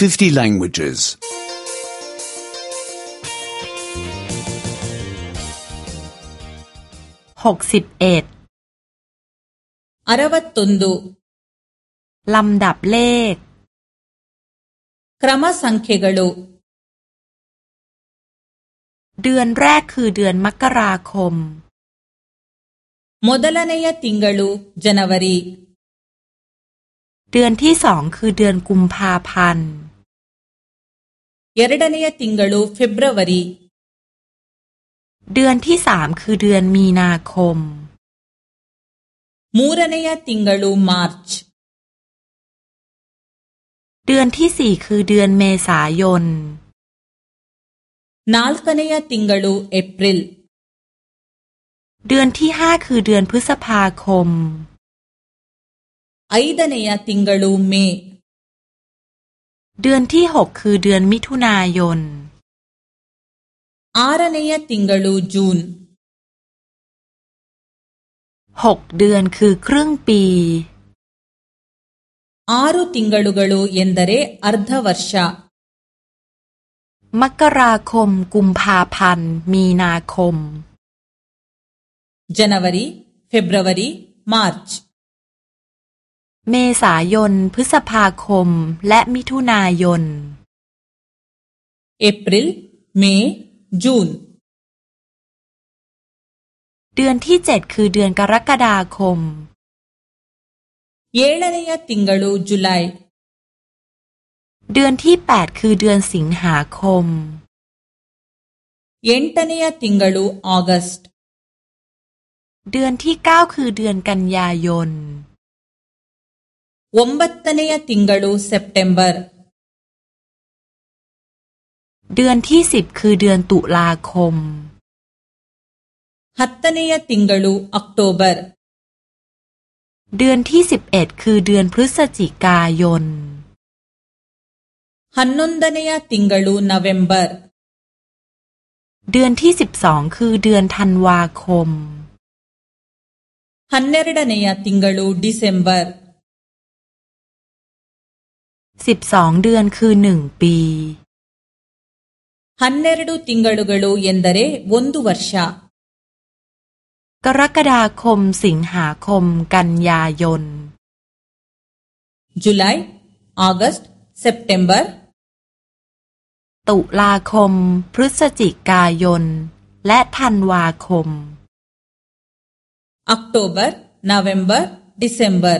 50 languages. หกสิบเอ็ด ಅರವತ್ತೊಂದು ลำดับเลข ಕ್ರಮ ಸಂಖ್ಯೆಗಳು เดือนแรกคือเดือนมกราคม ಮೊದಲನೆಯ ತಿಂಗಳು ಜನವರಿ เดือนที่สองคือเดือนกุมภาพันธ์ ಎರಡನೆಯ ತಿಂಗಳು ಫೆಬ್ರವರಿ เดือนที่สามคือเดือนมีนาคม ಮೂರನೆಯ ತಿಂಗಳು ಮಾರ್ಚ್ เดือนที่สี่คือเดือนเมษายน ನಾಲ್ಕನೆಯ ತಿಂಗಳು ಏಪ್ರಿಲ್ เดือนที่ห้าคือเดือนพฤษภาคม ಐದನೆಯ ತಿಂಗಳು ಮೇ เดือนที่หกคือเดือนมิถุนายน ಆರನೆಯ ತಿಂಗಳು ಜೂನ್ หกเดือนคือครึ่งปี ಆರು ತಿಂಗಳುಗಳು ಎಂದರೆ ಅರ್ಧ ವರ್ಷ มกราคม กุมภาพันธ์ มีนาคม ಜನವರಿ ಫೆಬ್ರವರಿ ಮಾರ್ಚ್ เมษายน พฤษภาคม และมิถุนายน ಏಪ್ರಿಲ್ ಮೇ ಜೂನ್ เดือนที่เจ็ดคือเดือนกรกฎาคม ಏಳನೆಯ ತಿಂಗಳು ಜುಲೈ เดือนที่แปดคือเดือนสิงหาคม ಎಂಟನೆಯ ತಿಂಗಳು ಆಗಸ್ಟ್ เดือนที่เก้าคือเดือนกันยายน ಒಂಬತ್ತನೆಯ ತಿಂಗಳು ಸೆಪ್ಟೆಂಬರ್ เดือนที่สิบคือเดือนตุลาคม ಹತ್ತನೆಯ ತಿಂಗಳು ಅಕ್ಟೋಬರ್ เดือนที่สิบเอ็ดคือเดือนพฤศจิกายน ಹನ್ನೊಂದನೆಯ ತಿಂಗಳು ನವೆಂಬರ್ เดือนที่สิบสองคือเดือนธันวาคม ಹನ್ನೆರಡನೆಯ ತಿಂಗಳು ಡಿಸೆಂಬರ್ สิบสองเดือนคือหนึ่งปีฮันเนรดูติงกลุกลูเย็นเดเรวันดูวัชากรกฎาคมสิงหาคมกันยายน July August September ตุลาคม พฤศจิกายน และธันวาคม October November December